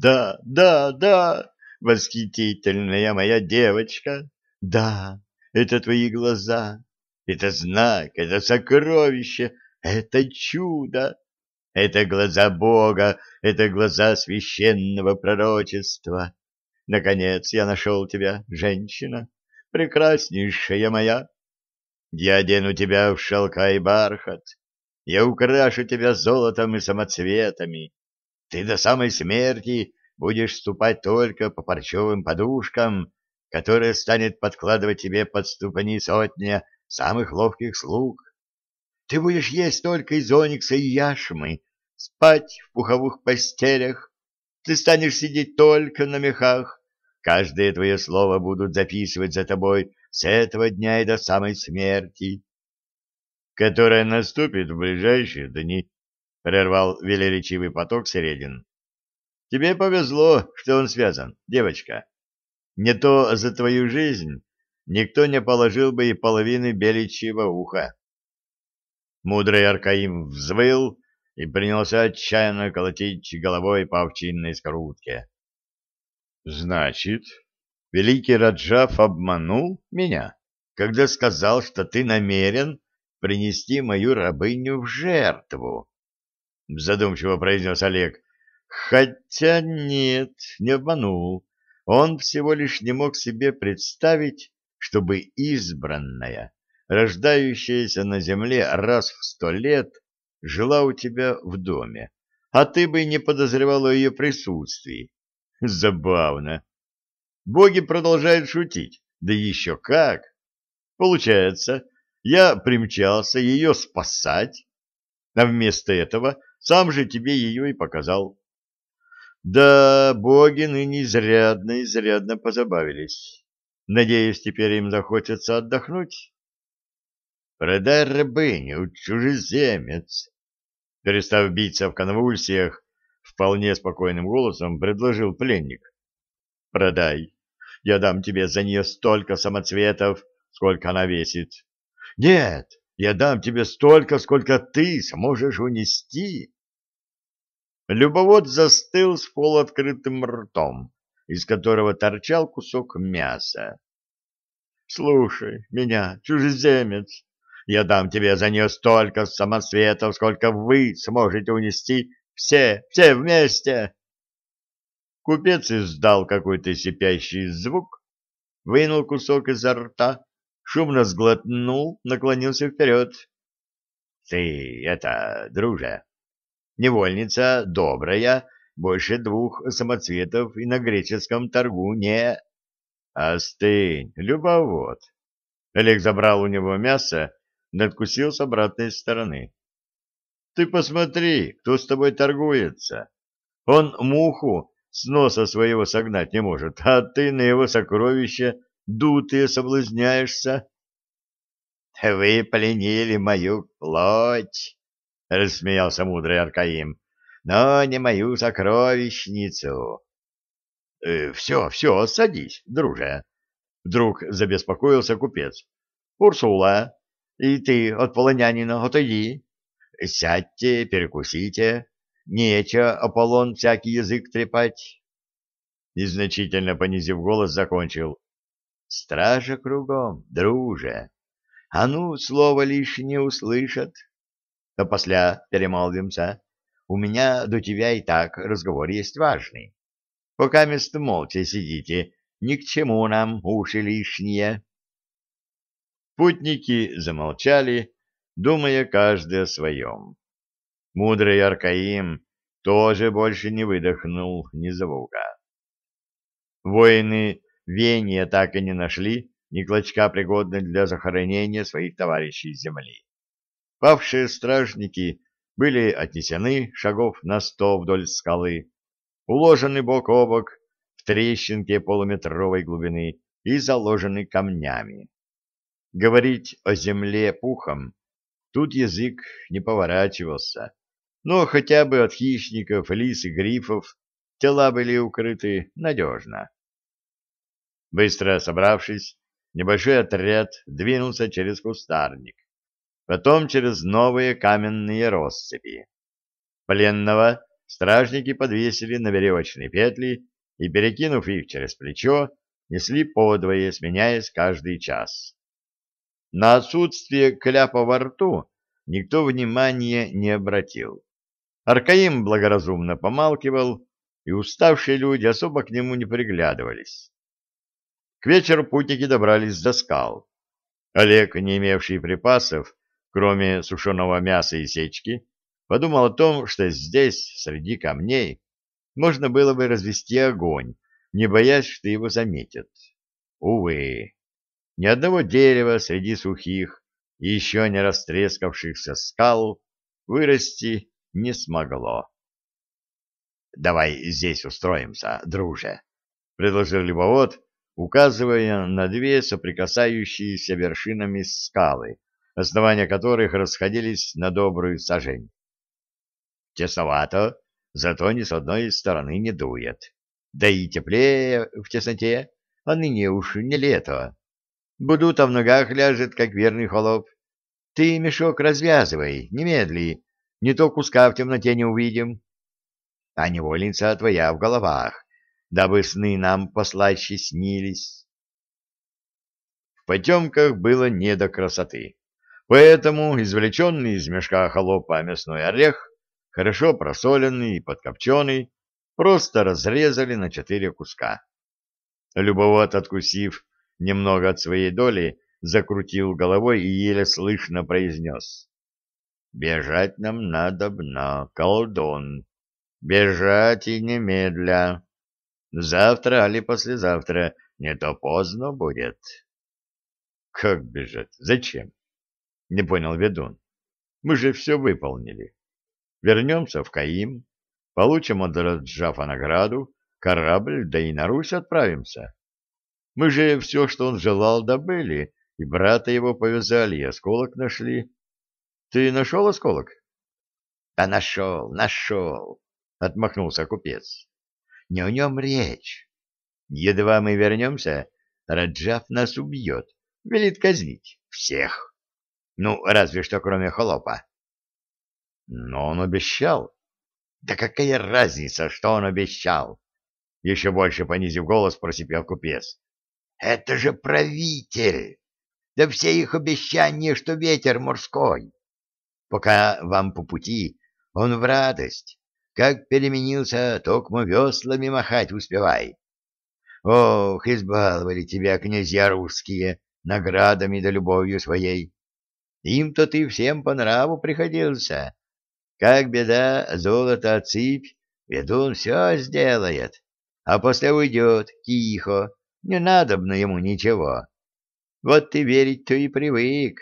Да, да, да, восхитительная моя девочка. Да, это твои глаза, это знак, это сокровище, это чудо. Это глаза Бога, это глаза священного пророчества. Наконец я нашел тебя, женщина, прекраснейшая моя. Я одену тебя в шелка и бархат, я украшу тебя золотом и самоцветами. Ты до самой смерти будешь ступать только по парчевым подушкам, которые станет подкладывать тебе под ступани сотня самых ловких слуг. Ты будешь есть только из оникса и яшмы, спать в пуховых постелях. Ты станешь сидеть только на мехах. Каждое твое слово будут записывать за тобой с этого дня и до самой смерти которая наступит в ближайшие дни, — прервал велеречивый поток Середин. — Тебе повезло, что он связан, девочка. Не то за твою жизнь никто не положил бы и половины беличьего уха. Мудрый Аркаим взвыл и принялся отчаянно колотить головой по овчинной скорутке. — Значит, великий Раджав обманул меня, когда сказал, что ты намерен принести мою рабыню в жертву, — задумчиво произнес Олег. Хотя нет, не обманул. Он всего лишь не мог себе представить, чтобы избранная, рождающаяся на земле раз в сто лет, жила у тебя в доме, а ты бы не подозревал о ее присутствии. Забавно. Боги продолжают шутить, да еще как. Получается, я примчался ее спасать, а вместо этого сам же тебе ее и показал. Да, боги ныне изрядно, изрядно позабавились. Надеюсь, теперь им захочется отдохнуть. Продай рабыню, чужеземец. Перестав биться в конвульсиях, вполне спокойным голосом предложил пленник. Продай. Я дам тебе за нее столько самоцветов, сколько она весит. Нет, я дам тебе столько, сколько ты сможешь унести. Любовод застыл с полуоткрытым ртом, из которого торчал кусок мяса. Слушай меня, чужеземец, я дам тебе за нее столько самосветов, сколько вы сможете унести все, все вместе. Купец издал какой-то сипящий звук, вынул кусок изо рта шумно сглотнул, наклонился вперед. — Ты это, друже, невольница добрая, больше двух самоцветов и на греческом торгу не... — Остынь, любовод. Олег забрал у него мясо, надкусил с обратной стороны. — Ты посмотри, кто с тобой торгуется. Он муху с носа своего согнать не может, а ты на его сокровище дутые соблазняешься? — Вы пленили мою плоть, — рассмеялся мудрый Аркаим, — но не мою сокровищницу. «Э, — Все, все, садись, друже. Вдруг забеспокоился купец. — Урсула, и ты от полонянина отойди. Сядьте, перекусите. Нечего, Аполлон, всякий язык трепать. И значительно понизив голос, закончил. Стража кругом, друже. А ну, слово лишнее услышат. То после перемолвимся. У меня до тебя и так разговор есть важный. Пока место молча сидите, ни к чему нам уши лишние. Путники замолчали, думая каждый о своем. Мудрый Аркаим тоже больше не выдохнул ни звука. Воины Вения так и не нашли ни клочка пригодной для захоронения своих товарищей земли. Павшие стражники были отнесены шагов на сто вдоль скалы, уложены бок о бок в трещинке полуметровой глубины и заложены камнями. Говорить о земле пухом тут язык не поворачивался, но хотя бы от хищников, лис и грифов тела были укрыты надежно. Быстро собравшись, небольшой отряд двинулся через кустарник, потом через новые каменные россыпи. Пленного стражники подвесили на веревочные петли и, перекинув их через плечо, несли подвое, сменяясь каждый час. На отсутствие кляпа во рту никто внимания не обратил. Аркаим благоразумно помалкивал, и уставшие люди особо к нему не приглядывались. К вечеру путники добрались до скал. Олег, не имевший припасов, кроме сушеного мяса и сечки, подумал о том, что здесь, среди камней, можно было бы развести огонь, не боясь, что его заметят. Увы, ни одного дерева среди сухих и еще не растрескавшихся скал вырасти не смогло. — Давай здесь устроимся, друже, — предложил любовод, указывая на две соприкасающиеся вершинами скалы, основания которых расходились на добрую сажень. Тесновато, зато ни с одной стороны не дует. Да и теплее в тесноте, а ныне уж не лето. Будута в ногах ляжет, как верный холоп. Ты мешок развязывай, немедли, не то куска в темноте не увидим. А невольница твоя в головах, дабы сны нам послаще снились. В потемках было не до красоты, поэтому извлеченный из мешка холопа мясной орех, хорошо просоленный и подкопченый, просто разрезали на четыре куска. Любовод, откусив немного от своей доли, закрутил головой и еле слышно произнес. Бежать нам надо бна, колдун. Бежать и немедля. Завтра или послезавтра, не то поздно будет. Как бежать? Зачем? Не понял ведун. Мы же все выполнили. Вернемся в Каим, получим от Раджафа награду, корабль, да и на Русь отправимся. Мы же все, что он желал, добыли, и брата его повязали, и осколок нашли. Ты нашел осколок? — Да нашел, нашел, — отмахнулся купец. — Не о нем речь. Едва мы вернемся, Раджав нас убьет, велит казнить всех. Ну, разве что кроме холопа. Но он обещал. Да какая разница, что он обещал? Еще больше понизив голос, просипел купец. Это же правитель! Да все их обещания, что ветер морской. Пока вам по пути, он в радость. Как переменился, токмо веслами махать успевай. Ох, избаловали тебя князья русские наградами да любовью своей. Им-то ты всем по нраву приходился. Как беда, золото отсыпь, ведун все сделает, а после уйдет тихо, не надобно ему ничего. Вот ты верить-то и привык.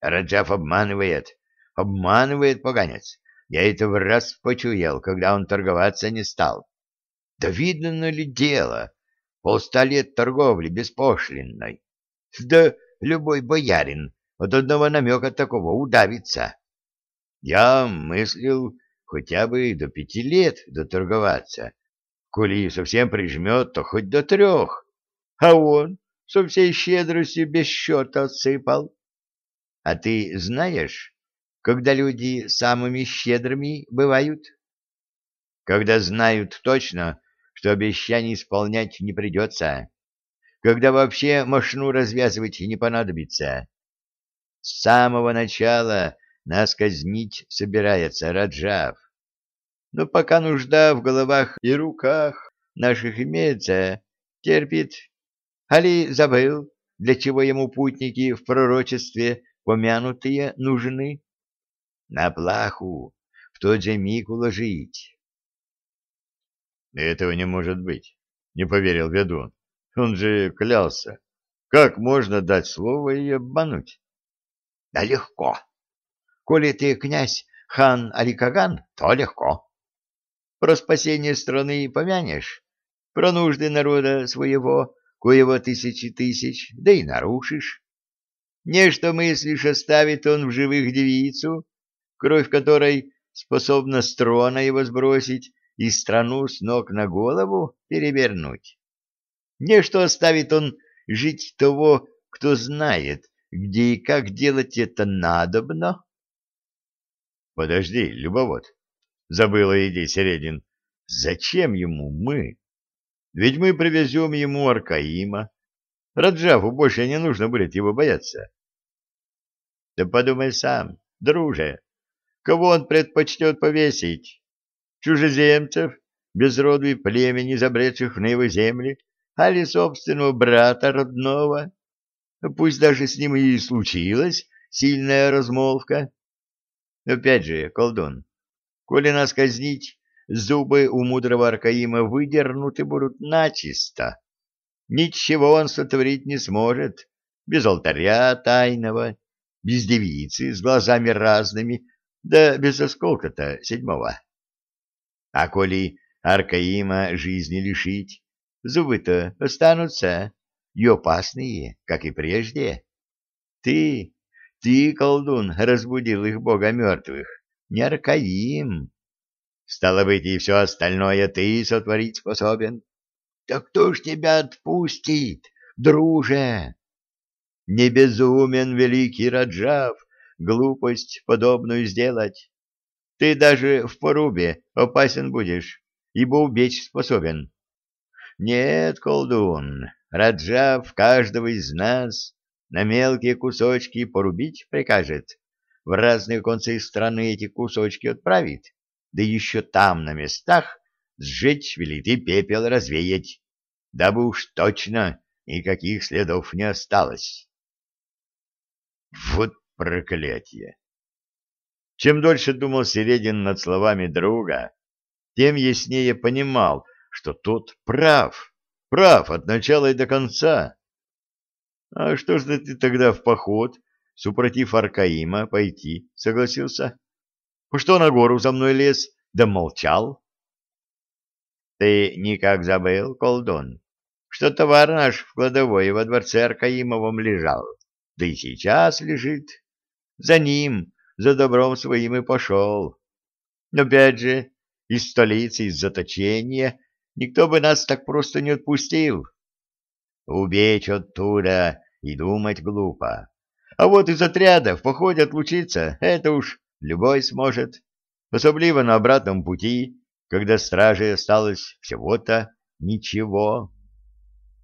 Раджав обманывает, Обманывает поганец. Я это в раз почуял, когда он торговаться не стал. Да видно ли дело? Полста лет торговли беспошлинной. Да любой боярин от одного намека такого удавится. Я мыслил хотя бы до пяти лет доторговаться. Коли совсем прижмет, то хоть до трех. А он со всей щедростью без счета отсыпал. А ты знаешь, когда люди самыми щедрыми бывают? Когда знают точно, что обещаний исполнять не придется, когда вообще мошну развязывать не понадобится. С самого начала нас казнить собирается Раджав. Но пока нужда в головах и руках наших имеется, терпит. Али забыл, для чего ему путники в пророчестве помянутые нужны? На плаху в тот же миг уложить. Этого не может быть, не поверил ведун. Он же клялся. Как можно дать слово и обмануть? Да легко. Коли ты князь хан Аликаган, то легко. Про спасение страны помянешь, про нужды народа своего, коего тысячи тысяч, да и нарушишь. Нечто мыслишь, оставит он в живых девицу, кровь которой способна с его сбросить и страну с ног на голову перевернуть. Не что оставит он жить того, кто знает, где и как делать это надобно. Подожди, любовод, забыла идея Середин. Зачем ему мы? Ведь мы привезем ему Аркаима. Раджаву больше не нужно будет его бояться. Да подумай сам, друже, кого он предпочтет повесить? Чужеземцев, без роду и племени, забредших в его земли, али собственного брата родного? Пусть даже с ним и случилась сильная размолвка. Опять же, колдун, коли нас казнить, зубы у мудрого Аркаима выдернуты будут начисто. Ничего он сотворить не сможет без алтаря тайного, без девицы с глазами разными, да без осколка-то седьмого. А коли Аркаима жизни лишить, зубы-то останутся и опасные, как и прежде. Ты, ты, колдун, разбудил их бога мертвых, не Аркаим. Стало быть, и все остальное ты сотворить способен. Так кто ж тебя отпустит, друже? Не безумен великий Раджав глупость подобную сделать. Ты даже в порубе опасен будешь, ибо убечь способен. Нет, колдун, Раджав каждого из нас на мелкие кусочки порубить прикажет, в разные концы страны эти кусочки отправит, да еще там, на местах, сжечь велит пепел развеять, дабы уж точно никаких следов не осталось. Вот проклятие! Чем дольше думал Середин над словами друга, тем яснее понимал, что тот прав, прав от начала и до конца. А что ж ты тогда в поход, супротив Аркаима, пойти согласился? Что на гору за мной лез, да молчал? Ты никак забыл, колдун, что товар наш в кладовой во дворце Аркаимовом лежал, да и сейчас лежит. За ним, за добром своим и пошел. Но опять же, из столицы, из заточения, никто бы нас так просто не отпустил. Убечь оттуда и думать глупо. А вот из отряда в походе отлучиться — это уж любой сможет, особливо на обратном пути, когда страже осталось всего-то ничего.